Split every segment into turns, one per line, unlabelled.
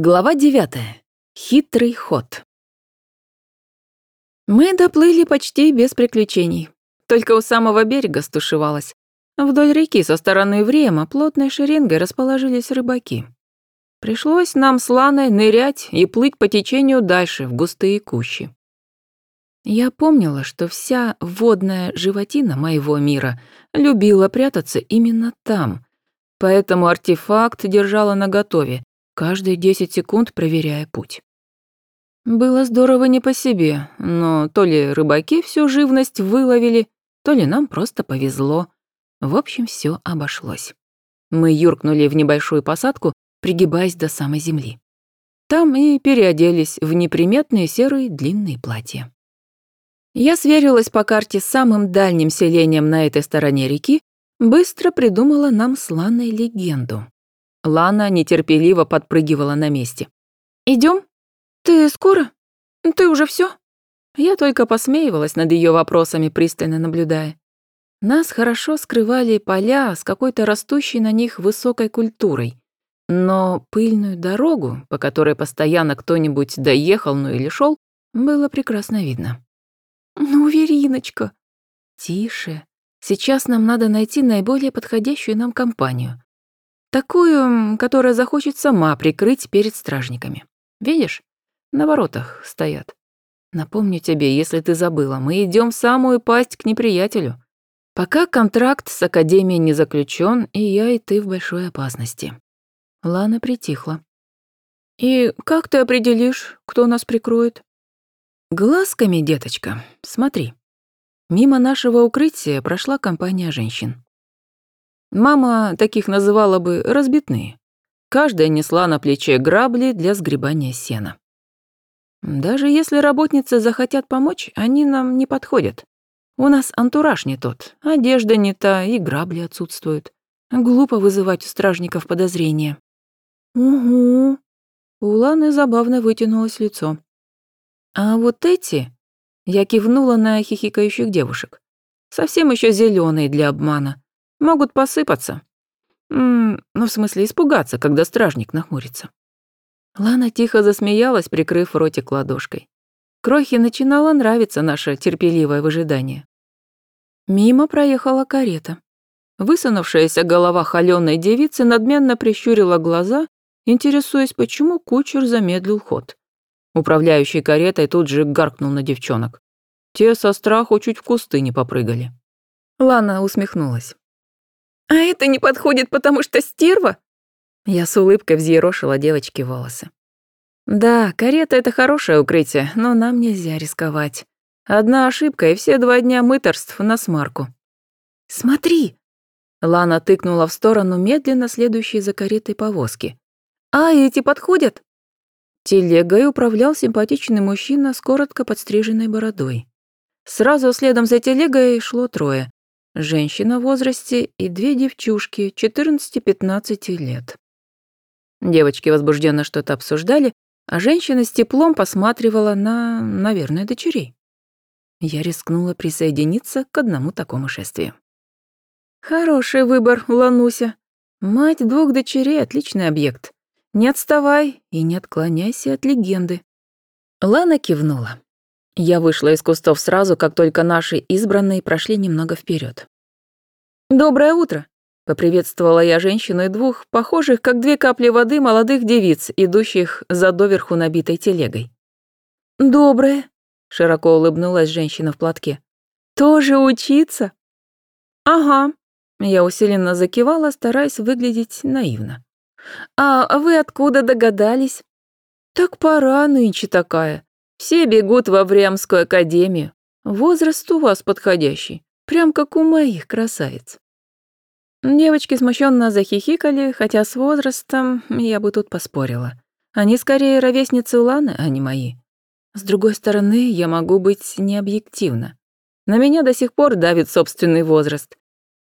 Глава девятая. Хитрый ход. Мы доплыли почти без приключений. Только у самого берега стушевалась. Вдоль реки со стороны Врема плотной шеренгой расположились рыбаки. Пришлось нам с Ланой нырять и плыть по течению дальше, в густые кущи. Я помнила, что вся водная животина моего мира любила прятаться именно там, поэтому артефакт держала наготове, каждые 10 секунд проверяя путь. Было здорово не по себе, но то ли рыбаки всю живность выловили, то ли нам просто повезло. В общем, все обошлось. Мы юркнули в небольшую посадку, пригибаясь до самой земли. Там и переоделись в неприметные серые длинные платья. Я сверилась по карте с самым дальним селением на этой стороне реки, быстро придумала нам с Ланой легенду. Лана нетерпеливо подпрыгивала на месте. Идем? Ты скоро? Ты уже все? Я только посмеивалась над ее вопросами, пристально наблюдая. Нас хорошо скрывали поля с какой-то растущей на них высокой культурой. Но пыльную дорогу, по которой постоянно кто-нибудь доехал, ну или шел, было прекрасно видно. «Ну, Вериночка!» «Тише. Сейчас нам надо найти наиболее подходящую нам компанию. Такую, которая захочет сама прикрыть перед стражниками. Видишь? На воротах стоят. Напомню тебе, если ты забыла, мы идем в самую пасть к неприятелю. Пока контракт с Академией не заключен, и я, и ты в большой опасности. Лана притихла. И как ты определишь, кто нас прикроет? Глазками, деточка, смотри. Мимо нашего укрытия прошла компания женщин. Мама таких называла бы разбитные. Каждая несла на плече грабли для сгребания сена. Даже если работницы захотят помочь, они нам не подходят. У нас антураж не тот, одежда не та и грабли отсутствуют. Глупо вызывать у стражников подозрения. Угу. У Ланы забавно вытянулось лицо. А вот эти... Я кивнула на хихикающих девушек. Совсем еще зеленые для обмана. Могут посыпаться. М ну, в смысле, испугаться, когда стражник нахмурится. Лана тихо засмеялась, прикрыв ротик ладошкой. Крохе начинало нравиться наше терпеливое выжидание. Мимо проехала карета. Высунувшаяся голова холёной девицы надменно прищурила глаза, интересуясь, почему кучер замедлил ход. Управляющий каретой тут же гаркнул на девчонок. Те со страху чуть в кусты не попрыгали. Лана усмехнулась. «А это не подходит, потому что стерва?» Я с улыбкой взъерошила девочке волосы. «Да, карета — это хорошее укрытие, но нам нельзя рисковать. Одна ошибка, и все два дня мыторств на смарку». «Смотри!» Лана тыкнула в сторону медленно следующей за каретой повозки. «А эти подходят?» Телегой управлял симпатичный мужчина с коротко подстриженной бородой. Сразу следом за телегой шло трое женщина в возрасте и две девчушки 14-15 лет. Девочки возбужденно что-то обсуждали, а женщина с теплом посматривала на, наверное, дочерей. Я рискнула присоединиться к одному такому шествию. Хороший выбор, Лануся. Мать двух дочерей — отличный объект. Не отставай и не отклоняйся от легенды. Лана кивнула. Я вышла из кустов сразу, как только наши избранные прошли немного вперед. «Доброе утро!» — поприветствовала я женщину и двух, похожих, как две капли воды, молодых девиц, идущих за доверху набитой телегой. «Доброе!» — широко улыбнулась женщина в платке. «Тоже учиться?» «Ага», — я усиленно закивала, стараясь выглядеть наивно. «А вы откуда догадались?» «Так пора нынче такая. Все бегут во Врямскую академию. Возраст у вас подходящий, прям как у моих красавиц. Девочки смущенно захихикали, хотя с возрастом я бы тут поспорила. Они скорее ровесницы Уланы, а не мои. С другой стороны, я могу быть необъективна. На меня до сих пор давит собственный возраст.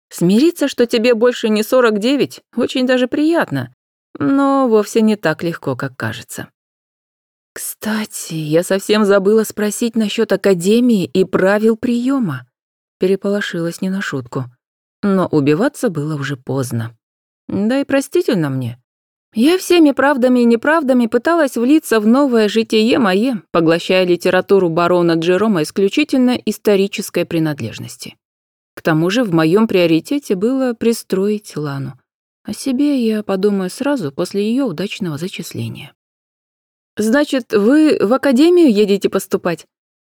Смириться, что тебе больше не 49, очень даже приятно, но вовсе не так легко, как кажется. «Кстати, я совсем забыла спросить насчет академии и правил приема. Переполошилась не на шутку. Но убиваться было уже поздно. Да и простительно мне. Я всеми правдами и неправдами пыталась влиться в новое житие мое, поглощая литературу барона Джерома исключительно исторической принадлежности. К тому же в моем приоритете было пристроить Лану. О себе я подумаю сразу после ее удачного зачисления. «Значит, вы в академию едете поступать?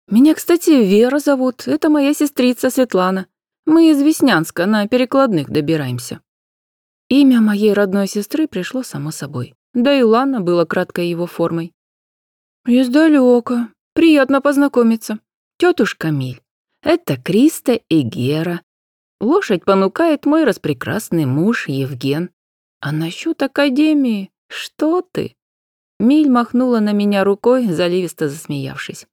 Меня, кстати, Вера зовут, это моя сестрица Светлана. Мы из Веснянска на перекладных добираемся». Имя моей родной сестры пришло само собой. Да и Лана была краткой его формой. «Издалёка. Приятно познакомиться. Тетушка Миль. Это Криста и Гера. Лошадь понукает мой распрекрасный муж Евген. А насчет академии? Что ты?» Миль махнула на меня рукой, заливисто засмеявшись.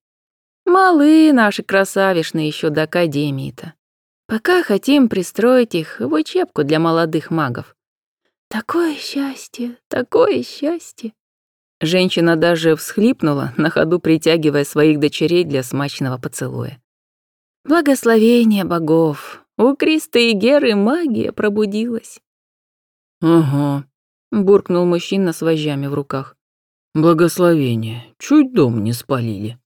«Малы наши красавишны еще до академии-то. Пока хотим пристроить их в учебку для молодых магов. Такое счастье, такое счастье. Женщина даже всхлипнула, на ходу притягивая своих дочерей для смачного поцелуя. Благословение богов. У Кристы и Геры магия пробудилась.
«Ага», — буркнул мужчина с вожжами в руках. «Благословение. Чуть дом не спалили».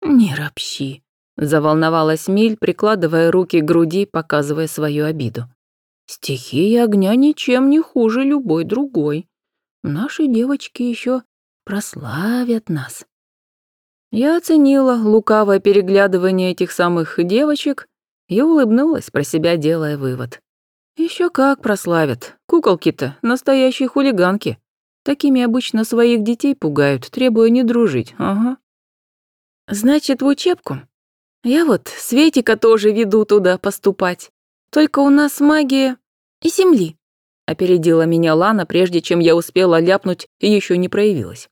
«Не ропщи», — заволновалась Миль, прикладывая руки к груди, показывая свою обиду. Стихия огня ничем не хуже любой другой. Наши девочки еще прославят нас. Я оценила лукавое переглядывание этих самых девочек и улыбнулась, про себя делая вывод. Еще как прославят. Куколки-то настоящие хулиганки. Такими обычно своих детей пугают, требуя не дружить. Ага. Значит, в учебку? Я вот Светика тоже веду туда поступать. Только у нас магия и земли», — опередила меня Лана, прежде чем я успела ляпнуть и еще не проявилась.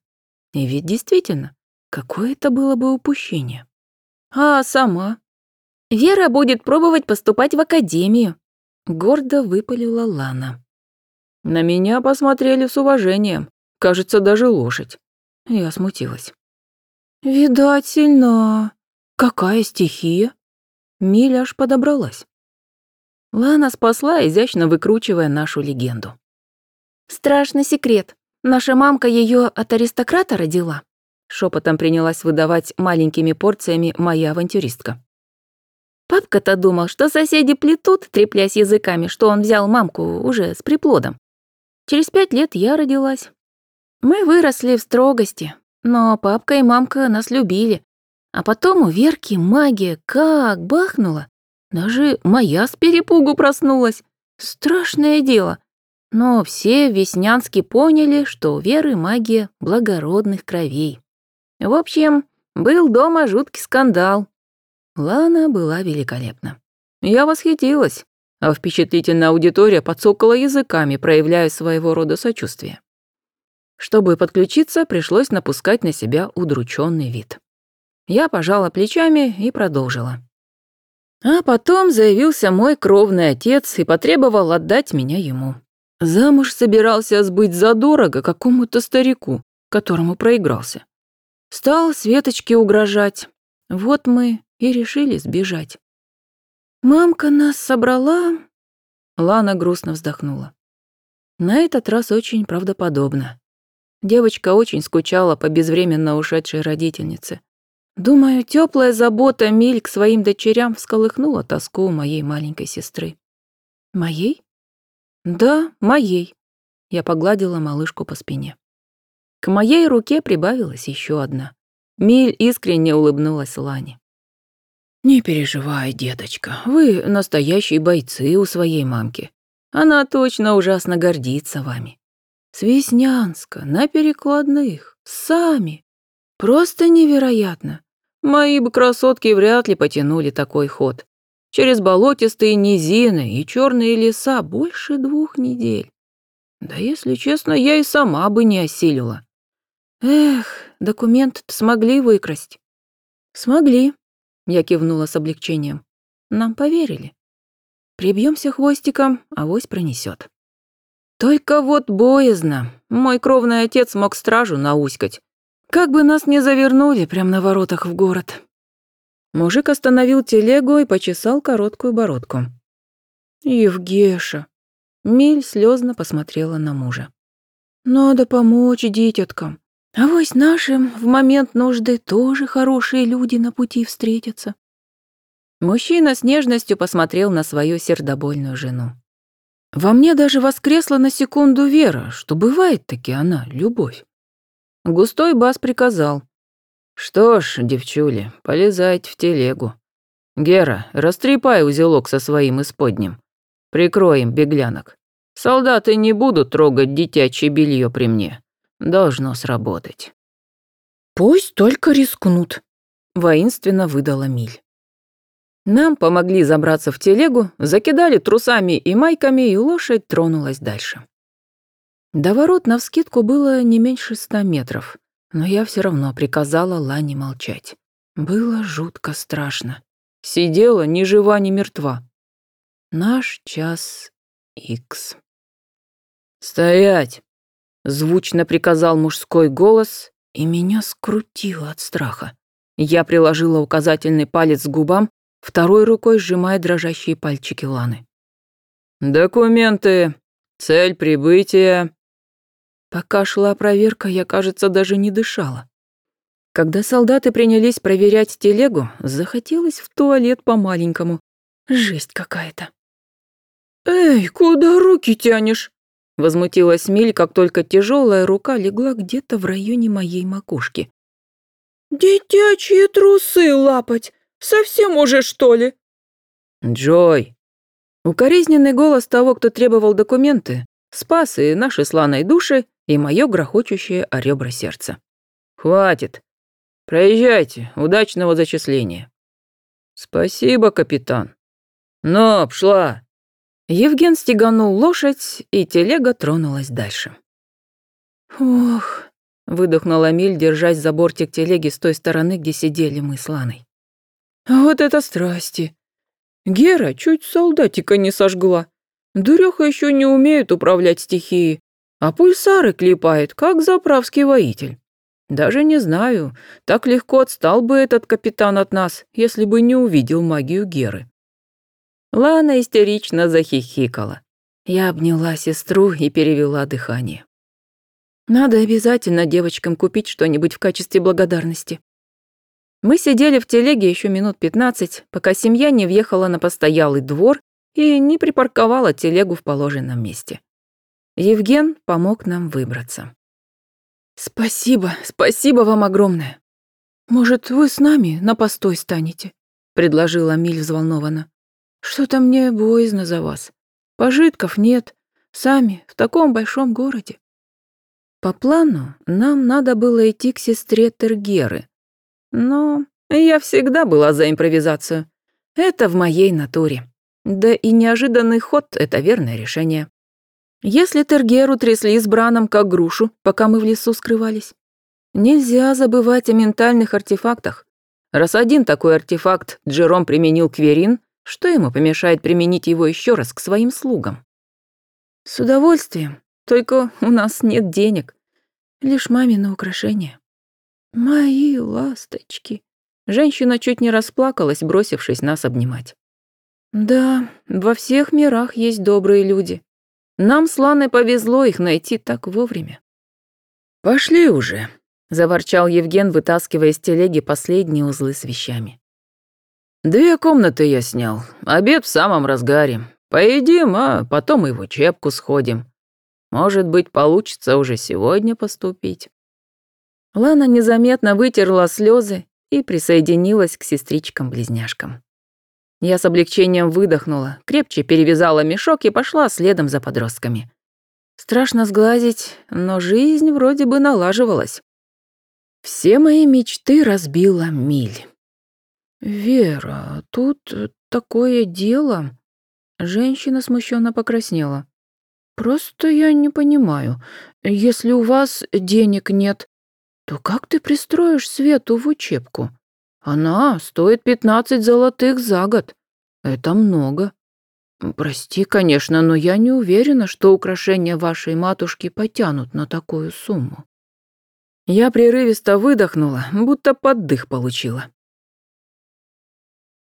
И ведь действительно, какое это было бы упущение. А сама? Вера будет пробовать поступать в академию, гордо выпалила Лана. На меня посмотрели с уважением, кажется, даже лошадь. Я смутилась. «Видать, сильна. Какая стихия?» Миля аж подобралась. Лана спасла, изящно выкручивая нашу легенду. «Страшный секрет. Наша мамка ее от аристократа родила?» Шепотом принялась выдавать маленькими порциями моя авантюристка. Папка-то думал, что соседи плетут, треплясь языками, что он взял мамку уже с приплодом. Через пять лет я родилась. Мы выросли в строгости, но папка и мамка нас любили. А потом у Верки магия как бахнула. Даже моя с перепугу проснулась. Страшное дело. Но все в Веснянске поняли, что у Веры магия благородных кровей. В общем, был дома жуткий скандал. Лана была великолепна. Я восхитилась, а впечатлительная аудитория подсокала языками, проявляя своего рода сочувствие. Чтобы подключиться, пришлось напускать на себя удрученный вид. Я пожала плечами и продолжила. А потом заявился мой кровный отец и потребовал отдать меня ему. Замуж собирался сбыть задорого какому-то старику, которому проигрался. Стал Светочке угрожать. Вот мы и решили сбежать. Мамка нас собрала... Лана грустно вздохнула. На этот раз очень правдоподобно. Девочка очень скучала по безвременно ушедшей родительнице. Думаю, теплая забота Миль к своим дочерям всколыхнула тоску у моей маленькой сестры. Моей? Да, моей. Я погладила малышку по спине. К моей руке прибавилась еще одна. Миль искренне улыбнулась Лане. «Не переживай, деточка, вы настоящие бойцы у своей мамки. Она точно ужасно гордится вами. С Веснянска, на перекладных, сами. Просто невероятно. Мои бы красотки вряд ли потянули такой ход. Через болотистые низины и черные леса больше двух недель. Да если честно, я и сама бы не осилила. Эх, документ смогли выкрасть. Смогли, я кивнула с облегчением. Нам поверили. Прибьемся хвостиком, авось пронесет. Только вот боязно. Мой кровный отец мог стражу науськать, как бы нас не завернули прямо на воротах в город. Мужик остановил телегу и почесал короткую бородку. Евгеша. Миль слезно посмотрела на мужа. Надо помочь дитяткам. А вось нашим в момент нужды тоже хорошие люди на пути встретятся. Мужчина с нежностью посмотрел на свою сердобольную жену. Во мне даже воскресла на секунду вера, что бывает таки она, любовь. Густой бас приказал. «Что ж, девчули, полезайте в телегу. Гера, растрепай узелок со своим исподним. Прикроем беглянок. Солдаты не будут трогать дитячье белье при мне. Должно сработать». «Пусть только рискнут», — воинственно выдала Миль. Нам помогли забраться в телегу, закидали трусами и майками, и лошадь тронулась дальше. До ворот навскидку было не меньше ста метров, но я все равно приказала Лане молчать. Было жутко страшно. Сидела ни жива, ни мертва. Наш час икс. «Стоять!» — звучно приказал мужской голос, и меня скрутило от страха. Я приложила указательный палец к губам, второй рукой сжимая дрожащие пальчики Ланы. «Документы, цель прибытия». Пока шла проверка, я, кажется, даже не дышала. Когда солдаты принялись проверять телегу, захотелось в туалет по-маленькому. Жесть какая-то. «Эй, куда руки тянешь?» Возмутилась Миль, как только тяжелая рука легла где-то в районе моей макушки. «Детячие трусы лапать! Совсем уже, что ли?» «Джой!» Укоризненный голос того, кто требовал документы, спас и наши сланой души, и мое грохочущее о ребра сердца. «Хватит. Проезжайте. Удачного зачисления». «Спасибо, капитан». «Но, пшла!» Евген стеганул лошадь, и телега тронулась дальше. «Ох», — выдохнула Миль, держась за бортик телеги с той стороны, где сидели мы с Ланой. Вот это страсти. Гера чуть солдатика не сожгла. Дуреха еще не умеет управлять стихией, а пульсары клепает, как заправский воитель. Даже не знаю, так легко отстал бы этот капитан от нас, если бы не увидел магию Геры. Лана истерично захихикала. Я обняла сестру и перевела дыхание. Надо обязательно девочкам купить что-нибудь в качестве благодарности. Мы сидели в телеге еще минут пятнадцать, пока семья не въехала на постоялый двор и не припарковала телегу в положенном месте. Евген помог нам выбраться. «Спасибо, спасибо вам огромное. Может, вы с нами на постой станете?» — предложила Миль взволнованно. «Что-то мне боязно за вас. Пожитков нет. Сами в таком большом городе». По плану нам надо было идти к сестре Тергеры, но я всегда была за импровизацию. Это в моей натуре. Да и неожиданный ход — это верное решение. Если Тергеру трясли с Браном как грушу, пока мы в лесу скрывались. Нельзя забывать о ментальных артефактах. Раз один такой артефакт Джером применил к Верин, что ему помешает применить его еще раз к своим слугам? С удовольствием, только у нас нет денег. Лишь мамины украшения. «Мои ласточки!» Женщина чуть не расплакалась, бросившись нас обнимать. «Да, во всех мирах есть добрые люди. Нам с Ланой повезло их найти так вовремя». «Пошли уже», — заворчал Евген, вытаскивая из телеги последние узлы с вещами. «Две комнаты я снял, обед в самом разгаре. Поедим, а потом и в учебку сходим. Может быть, получится уже сегодня поступить». Лана незаметно вытерла слезы и присоединилась к сестричкам-близняшкам. Я с облегчением выдохнула, крепче перевязала мешок и пошла следом за подростками. Страшно сглазить, но жизнь вроде бы налаживалась. Все мои мечты разбила Миль. «Вера, тут такое дело...» Женщина смущенно покраснела. «Просто я не понимаю. Если у вас денег нет, то как ты пристроишь Свету в учебку? Она стоит пятнадцать золотых за год. Это много. Прости, конечно, но я не уверена, что украшения вашей матушки потянут на такую сумму. Я прерывисто выдохнула, будто поддых получила.